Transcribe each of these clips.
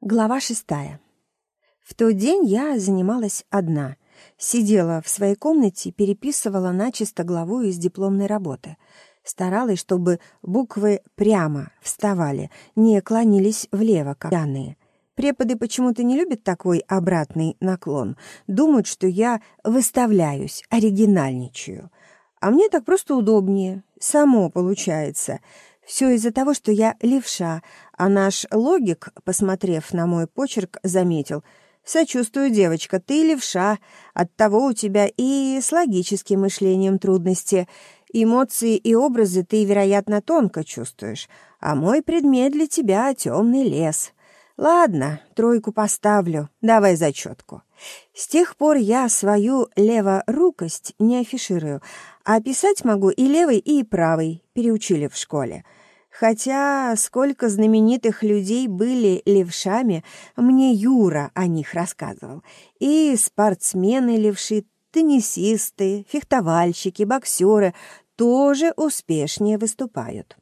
Глава шестая. В тот день я занималась одна. Сидела в своей комнате, переписывала начисто главу из дипломной работы. Старалась, чтобы буквы прямо вставали, не клонились влево, как данные. Преподы почему-то не любят такой обратный наклон. Думают, что я выставляюсь, оригинальничаю. А мне так просто удобнее. Само получается — все из-за того, что я левша, а наш логик, посмотрев на мой почерк, заметил. «Сочувствую, девочка, ты левша, оттого у тебя и с логическим мышлением трудности. Эмоции и образы ты, вероятно, тонко чувствуешь, а мой предмет для тебя — темный лес». «Ладно, тройку поставлю, давай зачетку». С тех пор я свою леворукость не афиширую, а писать могу и левой, и правой, переучили в школе. Хотя сколько знаменитых людей были левшами, мне Юра о них рассказывал. И спортсмены-левши, теннисисты, фехтовальщики, боксеры тоже успешнее выступают.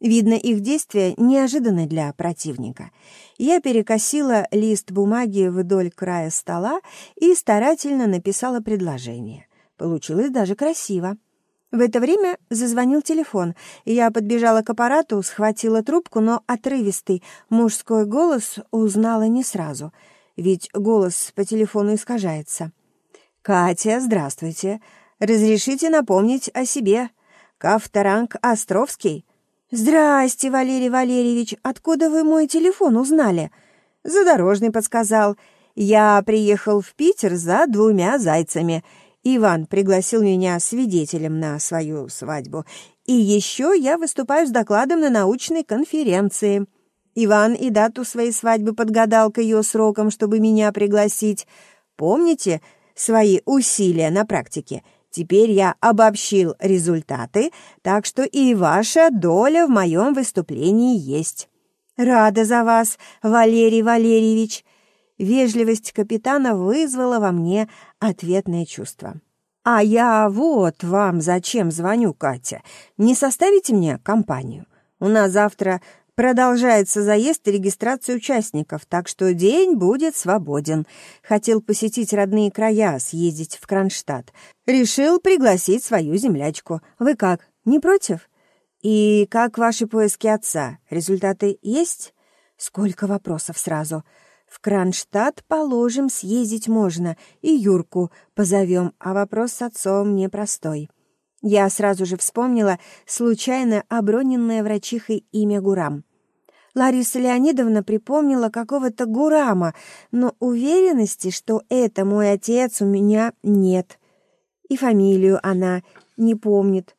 Видно, их действия неожиданны для противника. Я перекосила лист бумаги вдоль края стола и старательно написала предложение. Получилось даже красиво. В это время зазвонил телефон. Я подбежала к аппарату, схватила трубку, но отрывистый мужской голос узнала не сразу, ведь голос по телефону искажается. «Катя, здравствуйте. Разрешите напомнить о себе. Кавторанг Островский». «Здрасте, Валерий Валерьевич. Откуда вы мой телефон узнали?» «Задорожный подсказал. Я приехал в Питер за двумя зайцами». Иван пригласил меня свидетелем на свою свадьбу. И еще я выступаю с докладом на научной конференции. Иван и дату своей свадьбы подгадал к ее срокам, чтобы меня пригласить. Помните свои усилия на практике? Теперь я обобщил результаты, так что и ваша доля в моем выступлении есть. Рада за вас, Валерий Валерьевич. Вежливость капитана вызвала во мне ответное чувство. «А я вот вам зачем звоню, Катя. Не составите мне компанию? У нас завтра продолжается заезд и регистрация участников, так что день будет свободен. Хотел посетить родные края, съездить в Кронштадт. Решил пригласить свою землячку. Вы как, не против? И как ваши поиски отца? Результаты есть? Сколько вопросов сразу?» В Кронштадт, положим, съездить можно, и Юрку позовем, а вопрос с отцом непростой. Я сразу же вспомнила случайно оброненное врачихой имя Гурам. Лариса Леонидовна припомнила какого-то Гурама, но уверенности, что это мой отец, у меня нет. И фамилию она не помнит.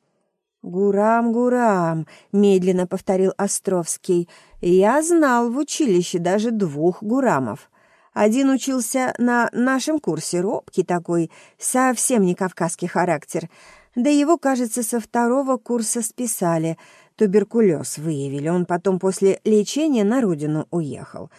«Гурам, Гурам», — медленно повторил Островский. «Я знал в училище даже двух Гурамов. Один учился на нашем курсе, робкий такой, совсем не кавказский характер. Да его, кажется, со второго курса списали. Туберкулез выявили, он потом после лечения на родину уехал.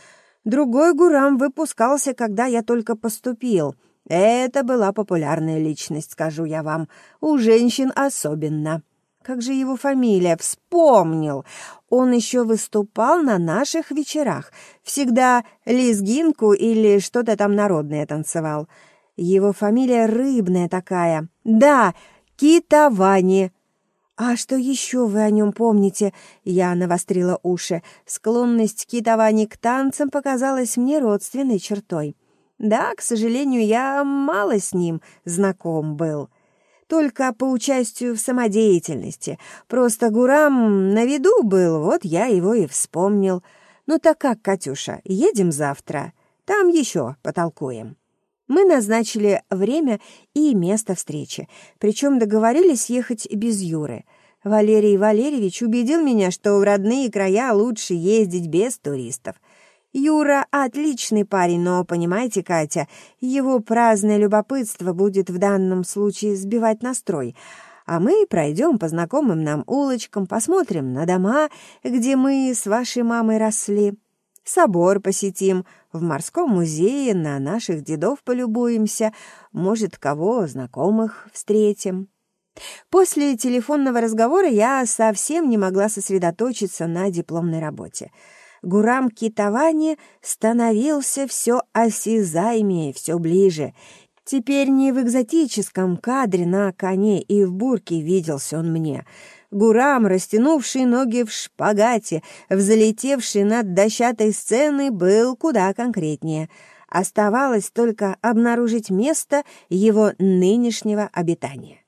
Другой Гурам выпускался, когда я только поступил». Это была популярная личность, скажу я вам, у женщин особенно. Как же его фамилия? Вспомнил! Он еще выступал на наших вечерах. Всегда лезгинку или что-то там народное танцевал. Его фамилия рыбная такая. Да, Китавани. «А что еще вы о нем помните?» Я навострила уши. Склонность Китавани к танцам показалась мне родственной чертой. Да, к сожалению, я мало с ним знаком был только по участию в самодеятельности. Просто Гурам на виду был, вот я его и вспомнил. Ну так как, Катюша, едем завтра? Там еще потолкуем». Мы назначили время и место встречи, причем договорились ехать без Юры. Валерий Валерьевич убедил меня, что в родные края лучше ездить без туристов — Юра отличный парень, но, понимаете, Катя, его праздное любопытство будет в данном случае сбивать настрой. А мы пройдем по знакомым нам улочкам, посмотрим на дома, где мы с вашей мамой росли. Собор посетим, в морском музее на наших дедов полюбуемся, может, кого знакомых встретим. После телефонного разговора я совсем не могла сосредоточиться на дипломной работе. Гурам Китавани становился все осязаемее, все ближе. Теперь не в экзотическом кадре на коне и в бурке виделся он мне. Гурам, растянувший ноги в шпагате, взлетевший над дощатой сценой, был куда конкретнее. Оставалось только обнаружить место его нынешнего обитания.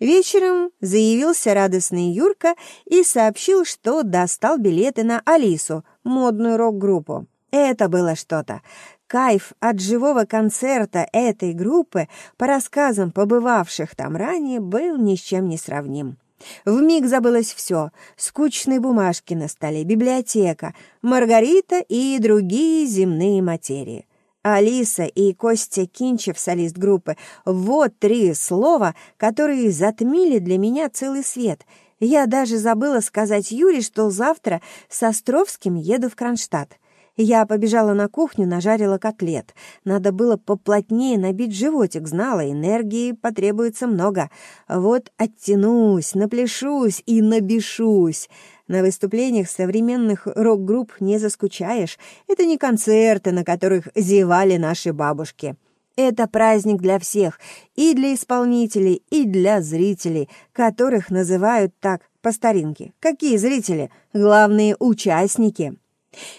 Вечером заявился радостный Юрка и сообщил, что достал билеты на Алису, модную рок-группу. Это было что-то. Кайф от живого концерта этой группы, по рассказам побывавших там ранее, был ни с чем не сравним. Вмиг забылось все. Скучные бумажки на столе, библиотека, Маргарита и другие земные материи. Алиса и Костя Кинчев, солист группы, вот три слова, которые затмили для меня целый свет. Я даже забыла сказать Юре, что завтра с Островским еду в Кронштадт. Я побежала на кухню, нажарила котлет. Надо было поплотнее набить животик, знала, энергии потребуется много. Вот оттянусь, напляшусь и набешусь. На выступлениях современных рок-групп не заскучаешь. Это не концерты, на которых зевали наши бабушки. Это праздник для всех, и для исполнителей, и для зрителей, которых называют так по старинке. Какие зрители? Главные участники.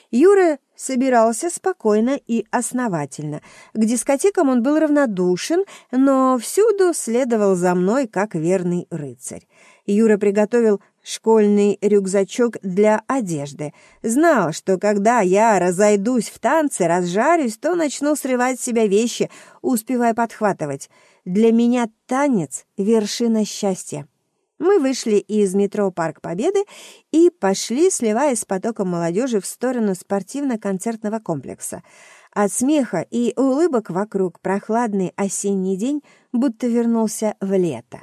Юра собирался спокойно и основательно. К дискотекам он был равнодушен, но всюду следовал за мной, как верный рыцарь. Юра приготовил школьный рюкзачок для одежды. Знал, что когда я разойдусь в танце, разжарюсь, то начну срывать с себя вещи, успевая подхватывать. Для меня танец — вершина счастья. Мы вышли из метро «Парк Победы» и пошли, сливаясь с потоком молодежи в сторону спортивно-концертного комплекса. От смеха и улыбок вокруг прохладный осенний день будто вернулся в лето.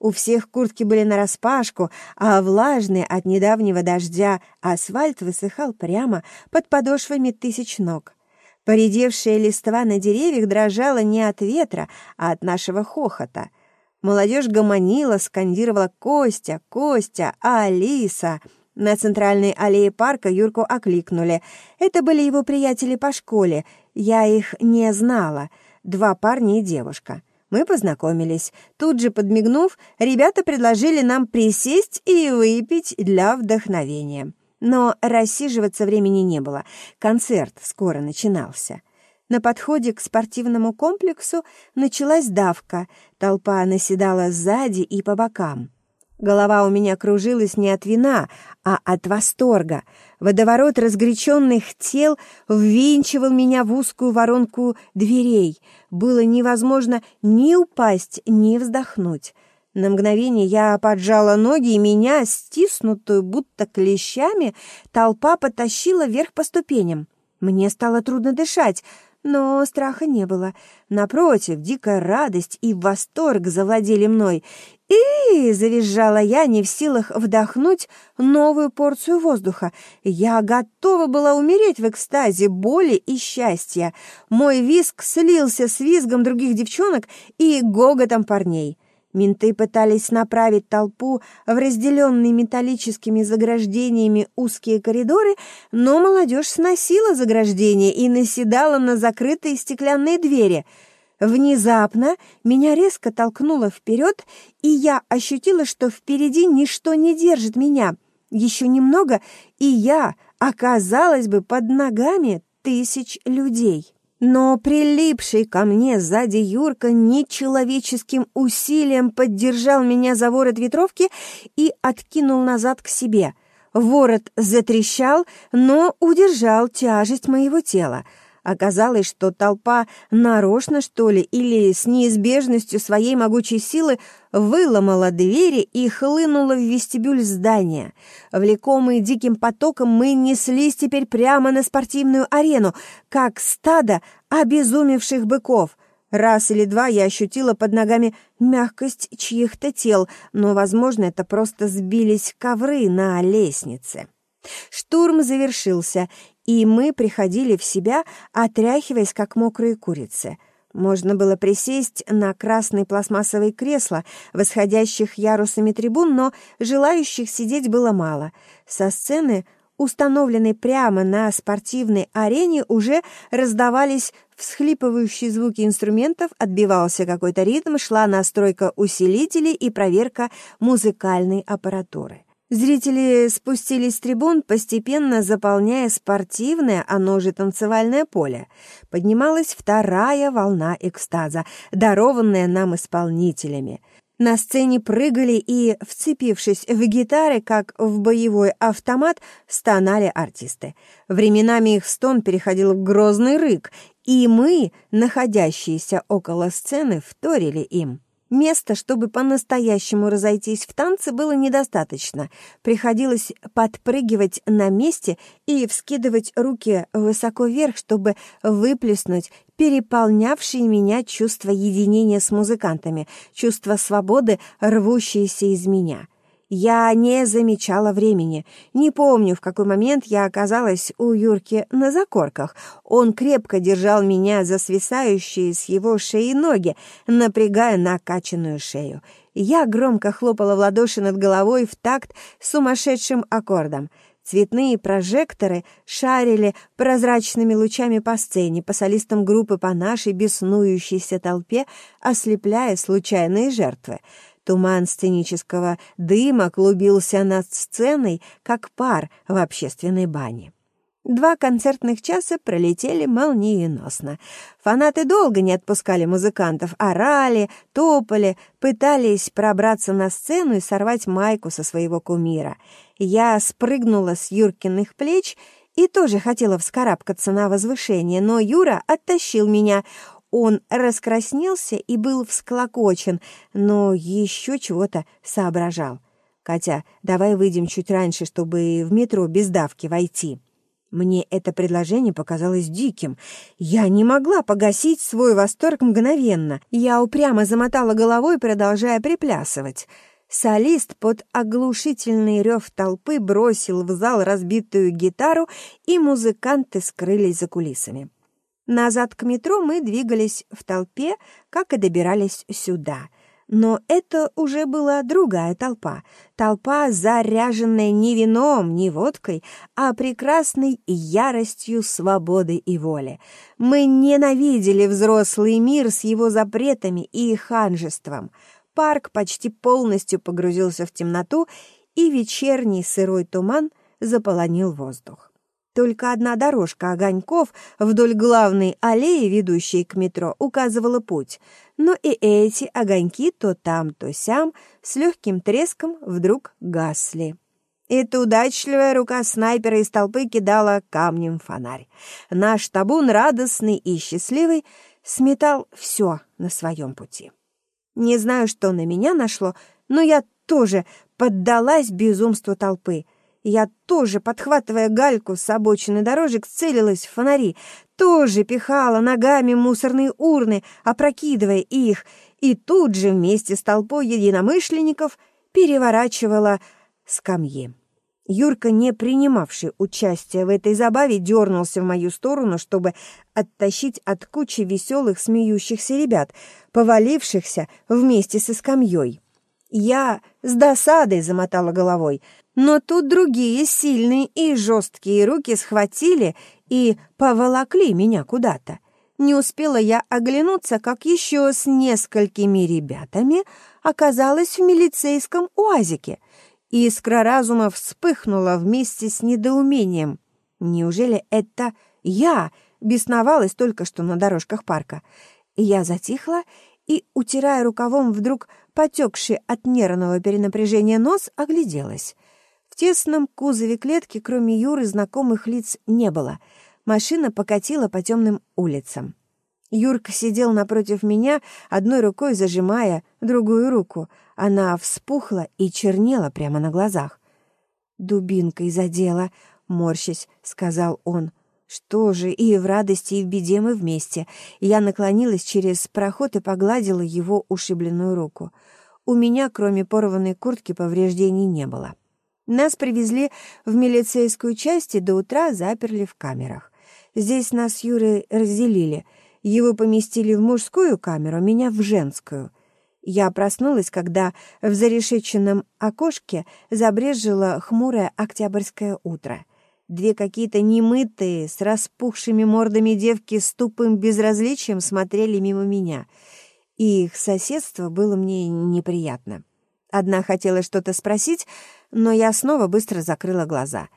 У всех куртки были нараспашку, а влажный от недавнего дождя асфальт высыхал прямо под подошвами тысяч ног. Поредевшая листва на деревьях дрожала не от ветра, а от нашего хохота — Молодежь гомонила, скандировала «Костя! Костя! Алиса!» На центральной аллее парка Юрку окликнули. Это были его приятели по школе. Я их не знала. Два парня и девушка. Мы познакомились. Тут же подмигнув, ребята предложили нам присесть и выпить для вдохновения. Но рассиживаться времени не было. Концерт скоро начинался. На подходе к спортивному комплексу началась давка, толпа наседала сзади и по бокам. Голова у меня кружилась не от вина, а от восторга. Водоворот разгоряченных тел ввинчивал меня в узкую воронку дверей. Было невозможно ни упасть, ни вздохнуть. На мгновение я поджала ноги, и меня, стиснутую будто клещами, толпа потащила вверх по ступеням. Мне стало трудно дышать — но страха не было. Напротив, дикая радость и восторг завладели мной. «И!» — завизжала я, не в силах вдохнуть новую порцию воздуха. Я готова была умереть в экстазе боли и счастья. Мой визг слился с визгом других девчонок и гоготом парней. Менты пытались направить толпу в разделенные металлическими заграждениями узкие коридоры, но молодежь сносила заграждения и наседала на закрытые стеклянные двери. Внезапно меня резко толкнуло вперед, и я ощутила, что впереди ничто не держит меня. Еще немного, и я оказалась бы под ногами тысяч людей. Но прилипший ко мне сзади Юрка нечеловеческим усилием поддержал меня за ворот ветровки и откинул назад к себе. Ворот затрещал, но удержал тяжесть моего тела — Оказалось, что толпа нарочно, что ли, или с неизбежностью своей могучей силы выломала двери и хлынула в вестибюль здания. Влекомые диким потоком, мы неслись теперь прямо на спортивную арену, как стадо обезумевших быков. Раз или два я ощутила под ногами мягкость чьих-то тел, но, возможно, это просто сбились ковры на лестнице. Штурм завершился, и мы приходили в себя, отряхиваясь, как мокрые курицы. Можно было присесть на красные пластмассовые кресла, восходящих ярусами трибун, но желающих сидеть было мало. Со сцены установленной прямо на спортивной арене, уже раздавались всхлипывающие звуки инструментов, отбивался какой-то ритм, шла настройка усилителей и проверка музыкальной аппаратуры. Зрители спустились с трибун, постепенно заполняя спортивное, оно же танцевальное поле. Поднималась вторая волна экстаза, дарованная нам исполнителями. На сцене прыгали и, вцепившись в гитары, как в боевой автомат, стонали артисты. Временами их стон переходил в грозный рык, и мы, находящиеся около сцены, вторили им. Места, чтобы по-настоящему разойтись в танце, было недостаточно. Приходилось подпрыгивать на месте и вскидывать руки высоко вверх, чтобы выплеснуть переполнявшие меня чувство единения с музыкантами, чувство свободы, рвущееся из меня. Я не замечала времени. Не помню, в какой момент я оказалась у Юрки на закорках. Он крепко держал меня за свисающие с его шеи ноги, напрягая накачанную шею. Я громко хлопала в ладоши над головой в такт сумасшедшим аккордом. Цветные прожекторы шарили прозрачными лучами по сцене, по солистам группы, по нашей беснующейся толпе, ослепляя случайные жертвы. Туман сценического дыма клубился над сценой, как пар в общественной бане. Два концертных часа пролетели молниеносно. Фанаты долго не отпускали музыкантов, орали, топали, пытались пробраться на сцену и сорвать майку со своего кумира. Я спрыгнула с Юркиных плеч и тоже хотела вскарабкаться на возвышение, но Юра оттащил меня. Он раскраснелся и был всклокочен, но еще чего-то соображал. «Катя, давай выйдем чуть раньше, чтобы в метро без давки войти». Мне это предложение показалось диким. Я не могла погасить свой восторг мгновенно. Я упрямо замотала головой, продолжая приплясывать. Солист под оглушительный рев толпы бросил в зал разбитую гитару, и музыканты скрылись за кулисами. Назад к метро мы двигались в толпе, как и добирались сюда. Но это уже была другая толпа. Толпа, заряженная не вином, не водкой, а прекрасной яростью свободы и воли. Мы ненавидели взрослый мир с его запретами и ханжеством. Парк почти полностью погрузился в темноту, и вечерний сырой туман заполонил воздух. Только одна дорожка огоньков вдоль главной аллеи, ведущей к метро, указывала путь. Но и эти огоньки то там, то сям с легким треском вдруг гасли. Эта удачливая рука снайпера из толпы кидала камнем фонарь. Наш табун, радостный и счастливый, сметал все на своем пути. Не знаю, что на меня нашло, но я тоже поддалась безумству толпы — я тоже, подхватывая гальку с обочины дорожек, целилась в фонари, тоже пихала ногами мусорные урны, опрокидывая их, и тут же вместе с толпой единомышленников переворачивала скамьи. Юрка, не принимавший участия в этой забаве, дернулся в мою сторону, чтобы оттащить от кучи веселых смеющихся ребят, повалившихся вместе со скамьей. Я с досадой замотала головой — но тут другие сильные и жесткие руки схватили и поволокли меня куда-то. Не успела я оглянуться, как еще с несколькими ребятами оказалась в милицейском уазике. Искра разума вспыхнула вместе с недоумением. Неужели это я бесновалась только что на дорожках парка? Я затихла и, утирая рукавом вдруг потекший от нервного перенапряжения нос, огляделась — тесном кузове клетки, кроме Юры, знакомых лиц не было. Машина покатила по темным улицам. Юрка сидел напротив меня, одной рукой зажимая другую руку. Она вспухла и чернела прямо на глазах. «Дубинкой задела», — морщись, — сказал он. «Что же, и в радости, и в беде мы вместе». Я наклонилась через проход и погладила его ушибленную руку. У меня, кроме порванной куртки, повреждений не было. Нас привезли в милицейскую часть и до утра заперли в камерах. Здесь нас с Юрой разделили. Его поместили в мужскую камеру, меня в женскую. Я проснулась, когда в зарешеченном окошке забрежило хмурое октябрьское утро. Две какие-то немытые, с распухшими мордами девки с тупым безразличием смотрели мимо меня. И их соседство было мне неприятно. Одна хотела что-то спросить, но я снова быстро закрыла глаза.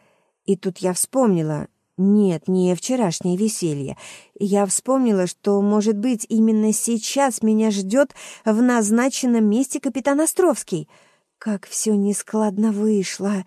И тут я вспомнила, нет, не вчерашнее веселье. Я вспомнила, что, может быть, именно сейчас меня ждет в назначенном месте капитан Островский. Как все нескладно вышло.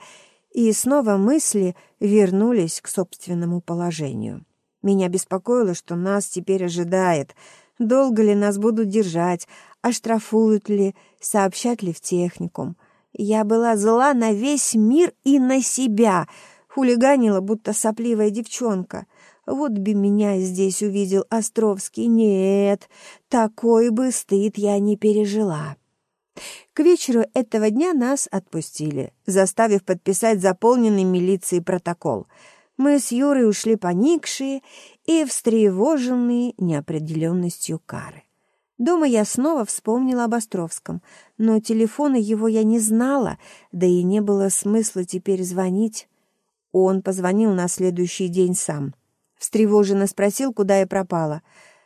И снова мысли вернулись к собственному положению. Меня беспокоило, что нас теперь ожидает. Долго ли нас будут держать, оштрафуют ли, сообщат ли в техникум. Я была зла на весь мир и на себя — Хулиганила, будто сопливая девчонка. Вот бы меня здесь увидел Островский. Нет, такой бы стыд я не пережила. К вечеру этого дня нас отпустили, заставив подписать заполненный милицией протокол. Мы с Юрой ушли поникшие и встревоженные неопределенностью кары. Дома я снова вспомнила об Островском, но телефона его я не знала, да и не было смысла теперь звонить. Он позвонил на следующий день сам. Встревоженно спросил, куда я пропала.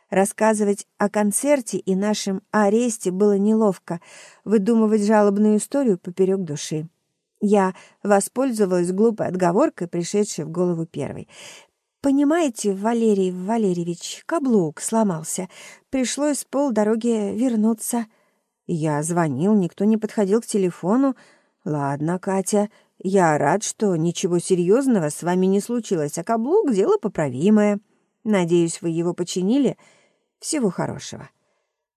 Рассказывать о концерте и нашем аресте было неловко, выдумывать жалобную историю поперек души. Я воспользовалась глупой отговоркой, пришедшей в голову первой. «Понимаете, Валерий Валерьевич, каблук сломался. Пришлось полдороги вернуться». Я звонил, никто не подходил к телефону. «Ладно, Катя, я рад, что ничего серьезного с вами не случилось, а каблук — дело поправимое. Надеюсь, вы его починили. Всего хорошего».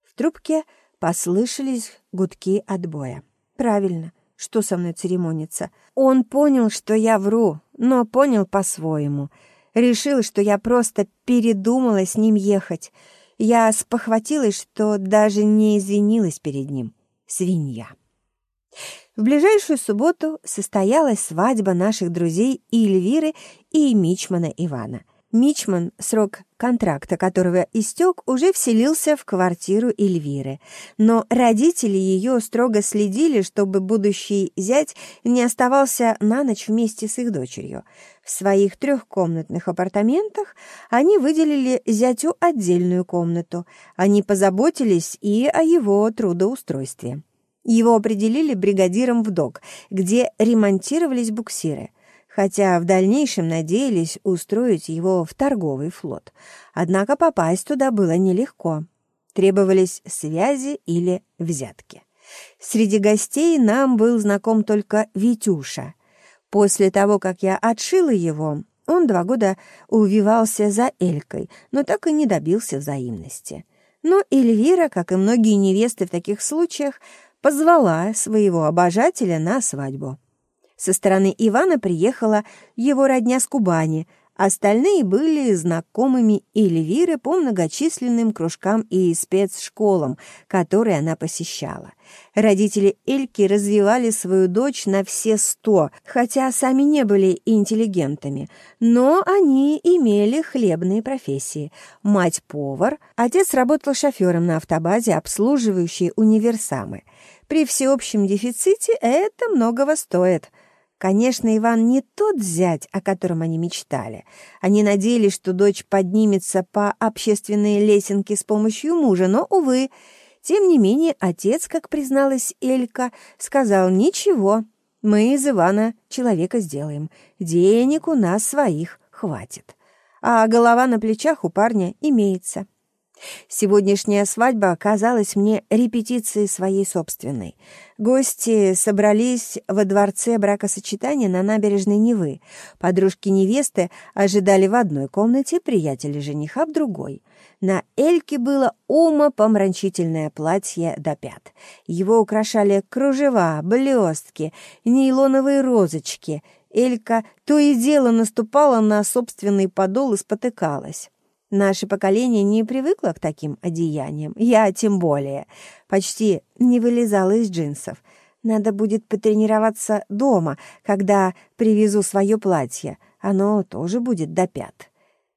В трубке послышались гудки отбоя. «Правильно, что со мной церемониться? Он понял, что я вру, но понял по-своему. Решил, что я просто передумала с ним ехать. Я спохватилась, что даже не извинилась перед ним. Свинья». В ближайшую субботу состоялась свадьба наших друзей Эльвиры и Мичмана Ивана. Мичман, срок контракта которого истек, уже вселился в квартиру Эльвиры. Но родители ее строго следили, чтобы будущий зять не оставался на ночь вместе с их дочерью. В своих трехкомнатных апартаментах они выделили зятю отдельную комнату. Они позаботились и о его трудоустройстве. Его определили бригадиром в док, где ремонтировались буксиры, хотя в дальнейшем надеялись устроить его в торговый флот. Однако попасть туда было нелегко. Требовались связи или взятки. Среди гостей нам был знаком только Витюша. После того, как я отшила его, он два года увивался за Элькой, но так и не добился взаимности. Но Эльвира, как и многие невесты в таких случаях, позвала своего обожателя на свадьбу. Со стороны Ивана приехала его родня с Кубани, остальные были знакомыми Эльвиры по многочисленным кружкам и спецшколам, которые она посещала. Родители Эльки развивали свою дочь на все сто, хотя сами не были интеллигентами, но они имели хлебные профессии. Мать — повар, отец работал шофером на автобазе, обслуживающей универсамы. При всеобщем дефиците это многого стоит. Конечно, Иван не тот зять, о котором они мечтали. Они надеялись, что дочь поднимется по общественной лесенке с помощью мужа, но, увы, тем не менее, отец, как призналась Элька, сказал «Ничего, мы из Ивана человека сделаем, денег у нас своих хватит, а голова на плечах у парня имеется». Сегодняшняя свадьба оказалась мне репетицией своей собственной. Гости собрались во дворце бракосочетания на набережной Невы. Подружки невесты ожидали в одной комнате, приятели жениха в другой. На Эльке было умопомрачительное платье до пят. Его украшали кружева, блестки, нейлоновые розочки. Элька то и дело наступала на собственный подол и спотыкалась. Наше поколение не привыкло к таким одеяниям, я тем более. Почти не вылезала из джинсов. Надо будет потренироваться дома, когда привезу свое платье. Оно тоже будет до пят.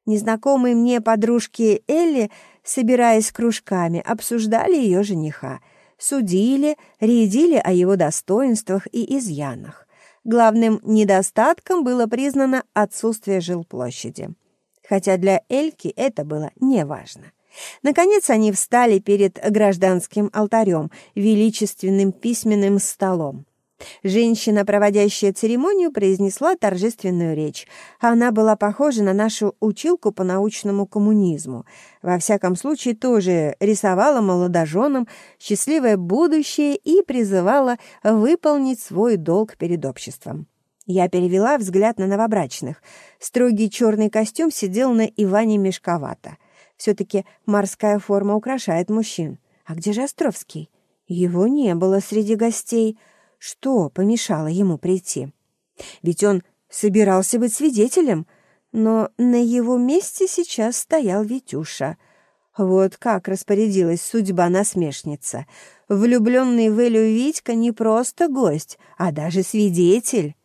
Незнакомые мне подружки Элли, собираясь кружками, обсуждали ее жениха. Судили, рядили о его достоинствах и изъянах. Главным недостатком было признано отсутствие жилплощади. Хотя для Эльки это было неважно. Наконец они встали перед гражданским алтарем, величественным письменным столом. Женщина, проводящая церемонию, произнесла торжественную речь. Она была похожа на нашу училку по научному коммунизму. Во всяком случае, тоже рисовала молодоженам счастливое будущее и призывала выполнить свой долг перед обществом. Я перевела взгляд на новобрачных. Строгий черный костюм сидел на Иване мешковато. Все-таки морская форма украшает мужчин. А где же Островский? Его не было среди гостей. Что помешало ему прийти? Ведь он собирался быть свидетелем, но на его месте сейчас стоял Витюша. Вот как распорядилась судьба насмешница. Влюбленный в Элю Витька не просто гость, а даже свидетель.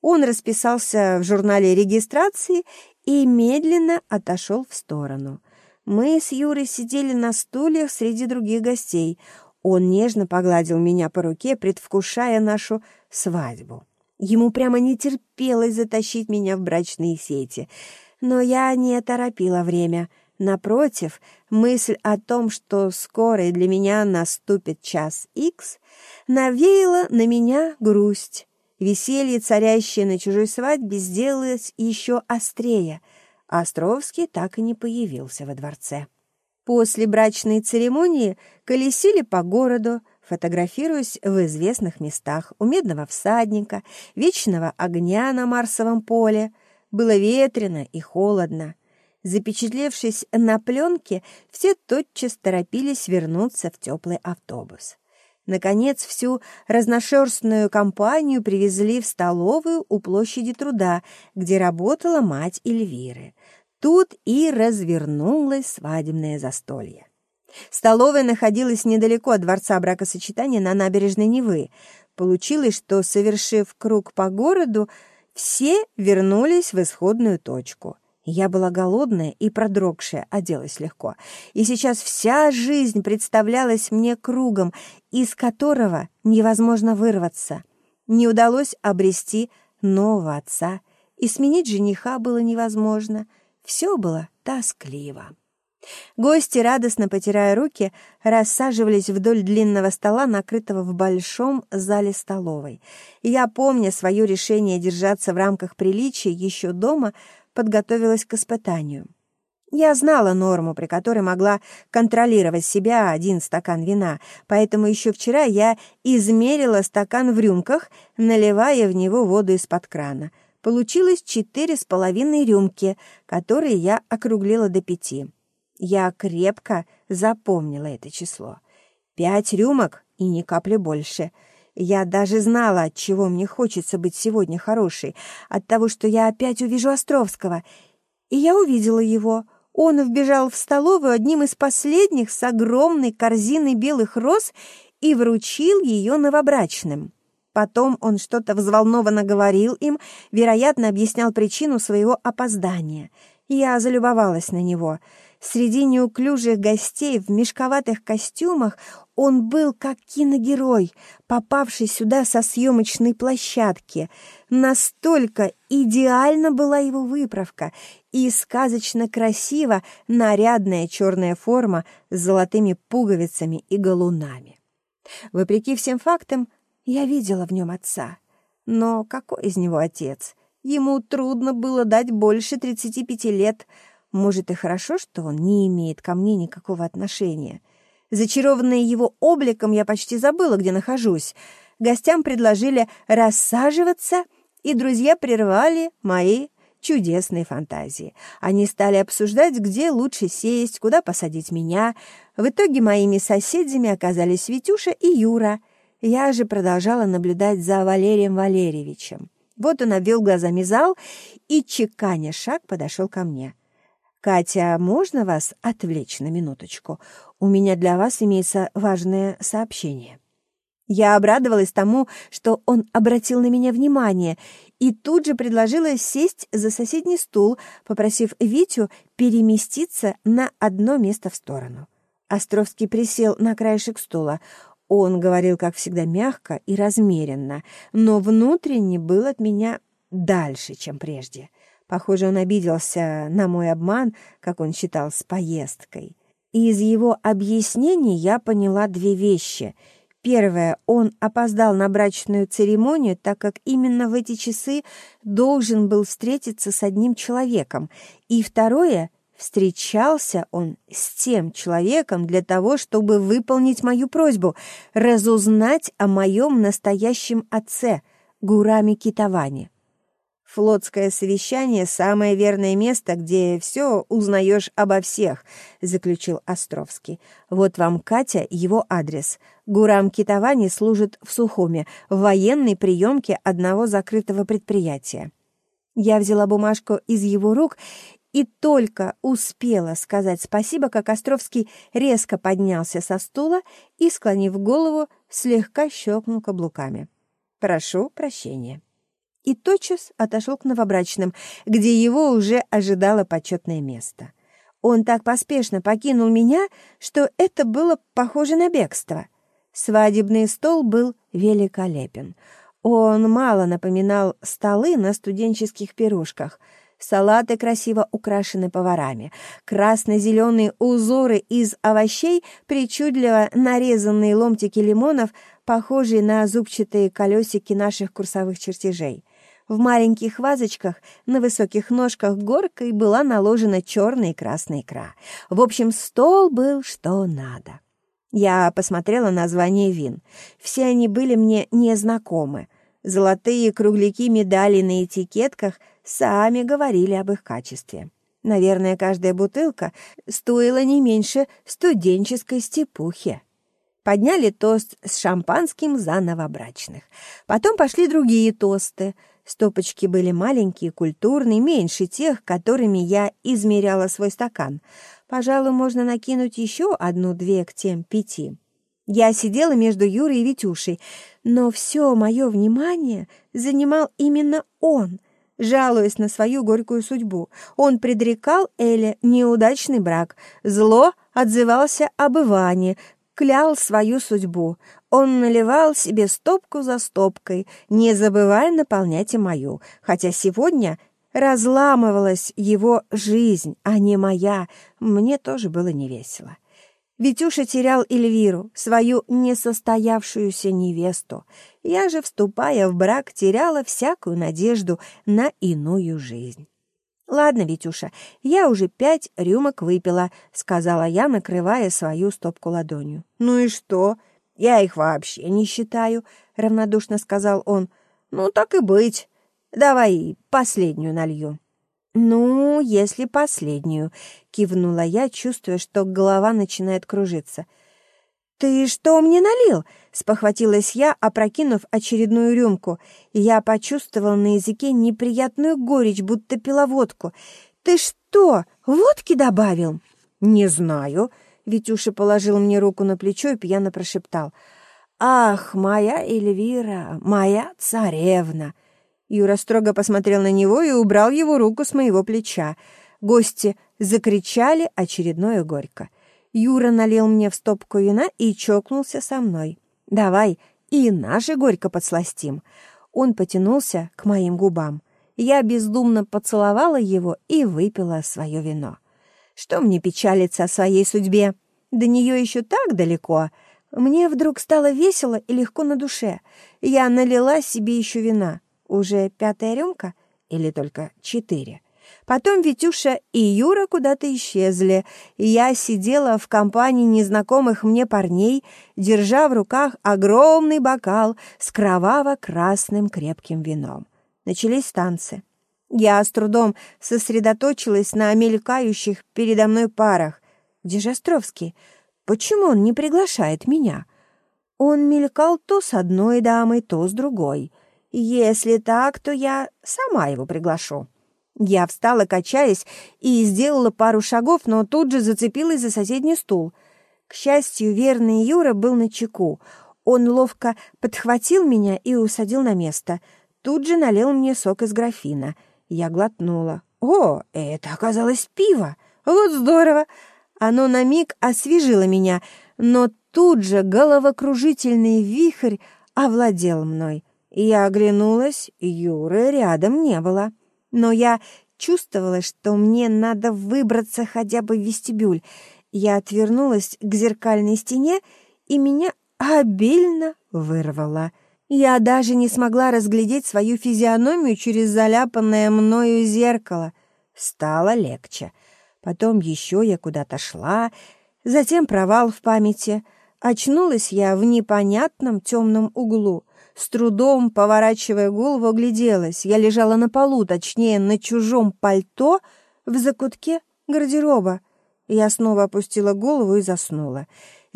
Он расписался в журнале регистрации и медленно отошел в сторону. Мы с Юрой сидели на стульях среди других гостей. Он нежно погладил меня по руке, предвкушая нашу свадьбу. Ему прямо не терпелось затащить меня в брачные сети. Но я не торопила время. Напротив, мысль о том, что скоро для меня наступит час икс, навеяла на меня грусть. Веселье, царящее на чужой свадьбе, сделалось еще острее. Островский так и не появился во дворце. После брачной церемонии колесили по городу, фотографируясь в известных местах у Медного всадника, Вечного огня на Марсовом поле. Было ветрено и холодно. Запечатлевшись на пленке, все тотчас торопились вернуться в теплый автобус. Наконец, всю разношерстную компанию привезли в столовую у площади труда, где работала мать Эльвиры. Тут и развернулось свадебное застолье. Столовая находилась недалеко от дворца бракосочетания на набережной Невы. Получилось, что, совершив круг по городу, все вернулись в исходную точку. Я была голодная и продрогшая, оделась легко. И сейчас вся жизнь представлялась мне кругом, из которого невозможно вырваться. Не удалось обрести нового отца, и сменить жениха было невозможно — все было тоскливо. Гости, радостно потирая руки, рассаживались вдоль длинного стола, накрытого в большом зале столовой. Я, помня свое решение держаться в рамках приличия еще дома, подготовилась к испытанию. Я знала норму, при которой могла контролировать себя один стакан вина, поэтому еще вчера я измерила стакан в рюмках, наливая в него воду из-под крана — Получилось четыре с половиной рюмки, которые я округлила до пяти. Я крепко запомнила это число. Пять рюмок и ни капли больше. Я даже знала, от чего мне хочется быть сегодня хорошей, от того, что я опять увижу Островского. И я увидела его. Он вбежал в столовую одним из последних с огромной корзиной белых роз и вручил ее новобрачным. Потом он что-то взволнованно говорил им, вероятно, объяснял причину своего опоздания. Я залюбовалась на него. Среди неуклюжих гостей в мешковатых костюмах он был как киногерой, попавший сюда со съемочной площадки. Настолько идеально была его выправка и сказочно красиво нарядная черная форма с золотыми пуговицами и галунами. Вопреки всем фактам, я видела в нем отца. Но какой из него отец? Ему трудно было дать больше 35 лет. Может, и хорошо, что он не имеет ко мне никакого отношения. Зачарованная его обликом, я почти забыла, где нахожусь. Гостям предложили рассаживаться, и друзья прервали мои чудесные фантазии. Они стали обсуждать, где лучше сесть, куда посадить меня. В итоге моими соседями оказались Витюша и Юра. Я же продолжала наблюдать за Валерием Валерьевичем. Вот он обвел глазами зал и, чеканя шаг, подошел ко мне. «Катя, можно вас отвлечь на минуточку? У меня для вас имеется важное сообщение». Я обрадовалась тому, что он обратил на меня внимание, и тут же предложила сесть за соседний стул, попросив Витю переместиться на одно место в сторону. Островский присел на краешек стула. Он говорил, как всегда, мягко и размеренно, но внутренне был от меня дальше, чем прежде. Похоже, он обиделся на мой обман, как он считал, с поездкой. И из его объяснений я поняла две вещи. Первое, он опоздал на брачную церемонию, так как именно в эти часы должен был встретиться с одним человеком. И второе, встречался он с тем человеком для того, чтобы выполнить мою просьбу, разузнать о моем настоящем отце, Гураме Китаване. Флотское совещание — самое верное место, где все узнаешь обо всех», — заключил Островский. «Вот вам, Катя, его адрес. Гурам Китавани служит в Сухуме, в военной приемке одного закрытого предприятия». Я взяла бумажку из его рук и только успела сказать спасибо, как Островский резко поднялся со стула и, склонив голову, слегка щелкнул каблуками. «Прошу прощения» и тотчас отошел к новобрачным, где его уже ожидало почетное место. Он так поспешно покинул меня, что это было похоже на бегство. Свадебный стол был великолепен. Он мало напоминал столы на студенческих пирожках. Салаты красиво украшены поварами. Красно-зеленые узоры из овощей, причудливо нарезанные ломтики лимонов, похожие на зубчатые колесики наших курсовых чертежей. В маленьких вазочках на высоких ножках горкой была наложена черная и красная икра. В общем, стол был что надо. Я посмотрела название вин. Все они были мне незнакомы. Золотые кругляки медалей на этикетках сами говорили об их качестве. Наверное, каждая бутылка стоила не меньше студенческой степухи. Подняли тост с шампанским за новобрачных. Потом пошли другие тосты — Стопочки были маленькие, культурные, меньше тех, которыми я измеряла свой стакан. Пожалуй, можно накинуть еще одну-две к тем пяти. Я сидела между Юрой и Витюшей, но все мое внимание занимал именно он, жалуясь на свою горькую судьбу. Он предрекал Эле неудачный брак, зло отзывался об Иване, клял свою судьбу. Он наливал себе стопку за стопкой, не забывая наполнять и мою, хотя сегодня разламывалась его жизнь, а не моя. Мне тоже было невесело. Витюша терял Эльвиру, свою несостоявшуюся невесту. Я же, вступая в брак, теряла всякую надежду на иную жизнь. «Ладно, Витюша, я уже пять рюмок выпила», — сказала я, накрывая свою стопку ладонью. «Ну и что?» «Я их вообще не считаю», — равнодушно сказал он. «Ну, так и быть. Давай последнюю налью». «Ну, если последнюю», — кивнула я, чувствуя, что голова начинает кружиться. «Ты что мне налил?» — спохватилась я, опрокинув очередную рюмку. Я почувствовала на языке неприятную горечь, будто пила водку. «Ты что, водки добавил?» «Не знаю», Витюша положил мне руку на плечо и пьяно прошептал. «Ах, моя Эльвира, моя царевна!» Юра строго посмотрел на него и убрал его руку с моего плеча. Гости закричали очередное горько. Юра налил мне в стопку вина и чокнулся со мной. «Давай, и наши горько подсластим». Он потянулся к моим губам. Я бездумно поцеловала его и выпила свое вино. Что мне печалиться о своей судьбе? До нее еще так далеко. Мне вдруг стало весело и легко на душе. Я налила себе еще вина. Уже пятая рюмка? Или только четыре? Потом Витюша и Юра куда-то исчезли, и я сидела в компании незнакомых мне парней, держа в руках огромный бокал с кроваво-красным крепким вином. Начались танцы. Я с трудом сосредоточилась на мелькающих передо мной парах. Где же Островский? Почему он не приглашает меня? Он мелькал то с одной дамой, то с другой. Если так, то я сама его приглашу. Я встала, качаясь, и сделала пару шагов, но тут же зацепилась за соседний стул. К счастью, верный Юра был на чеку. Он ловко подхватил меня и усадил на место. Тут же налил мне сок из графина — я глотнула. «О, это оказалось пиво! Вот здорово!» Оно на миг освежило меня, но тут же головокружительный вихрь овладел мной. Я оглянулась, Юры рядом не было. Но я чувствовала, что мне надо выбраться хотя бы в вестибюль. Я отвернулась к зеркальной стене, и меня обильно вырвало. Я даже не смогла разглядеть свою физиономию через заляпанное мною зеркало. Стало легче. Потом еще я куда-то шла, затем провал в памяти. Очнулась я в непонятном темном углу. С трудом, поворачивая голову, огляделась. Я лежала на полу, точнее, на чужом пальто в закутке гардероба. Я снова опустила голову и заснула.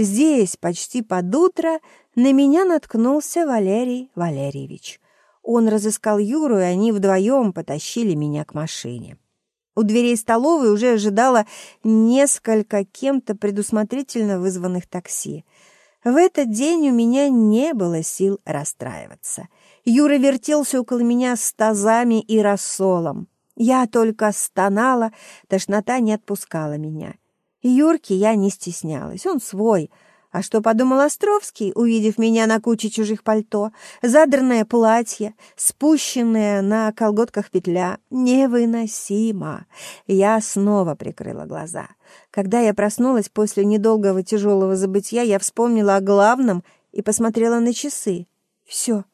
Здесь, почти под утро, на меня наткнулся Валерий Валерьевич. Он разыскал Юру, и они вдвоем потащили меня к машине. У дверей столовой уже ожидало несколько кем-то предусмотрительно вызванных такси. В этот день у меня не было сил расстраиваться. Юра вертелся около меня с тазами и рассолом. Я только стонала, тошнота не отпускала меня. Юрки я не стеснялась, он свой — а что подумал Островский, увидев меня на куче чужих пальто? Задранное платье, спущенное на колготках петля. Невыносимо. Я снова прикрыла глаза. Когда я проснулась после недолгого тяжелого забытья, я вспомнила о главном и посмотрела на часы. Все,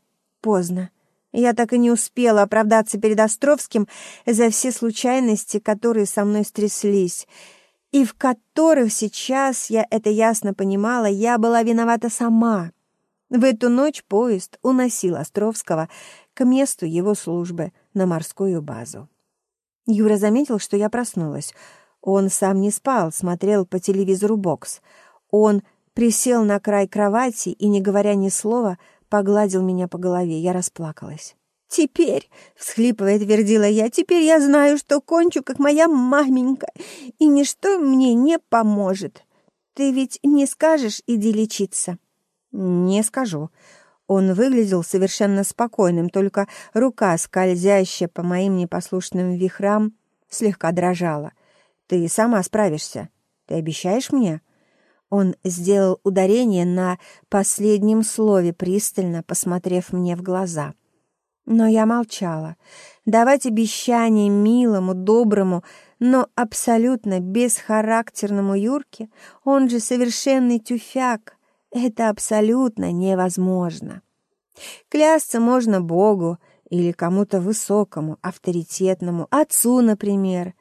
поздно. Я так и не успела оправдаться перед Островским за все случайности, которые со мной стряслись и в которых сейчас, я это ясно понимала, я была виновата сама. В эту ночь поезд уносил Островского к месту его службы на морскую базу. Юра заметил, что я проснулась. Он сам не спал, смотрел по телевизору бокс. Он присел на край кровати и, не говоря ни слова, погладил меня по голове. Я расплакалась. «Теперь», — всхлипывая, твердила я, — «теперь я знаю, что кончу, как моя маменька, и ничто мне не поможет. Ты ведь не скажешь иди лечиться?» «Не скажу». Он выглядел совершенно спокойным, только рука, скользящая по моим непослушным вихрам, слегка дрожала. «Ты сама справишься. Ты обещаешь мне?» Он сделал ударение на последнем слове, пристально посмотрев мне в глаза — но я молчала. Давать обещание милому, доброму, но абсолютно бесхарактерному Юрке, он же совершенный тюфяк, это абсолютно невозможно. Клясться можно Богу или кому-то высокому, авторитетному, отцу, например.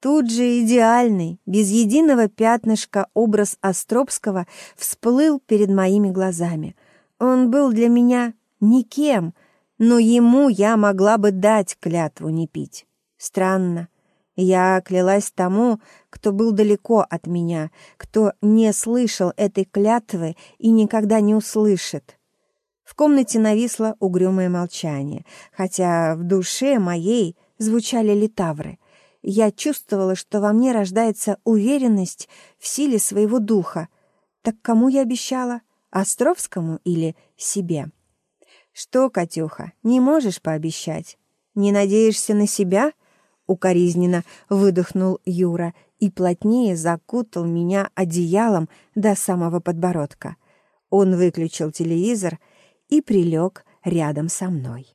Тут же идеальный, без единого пятнышка образ Островского всплыл перед моими глазами. Он был для меня никем — но ему я могла бы дать клятву не пить. Странно. Я клялась тому, кто был далеко от меня, кто не слышал этой клятвы и никогда не услышит. В комнате нависло угрюмое молчание, хотя в душе моей звучали литавры. Я чувствовала, что во мне рождается уверенность в силе своего духа. Так кому я обещала? Островскому или себе? «Что, Катюха, не можешь пообещать? Не надеешься на себя?» Укоризненно выдохнул Юра и плотнее закутал меня одеялом до самого подбородка. Он выключил телевизор и прилег рядом со мной.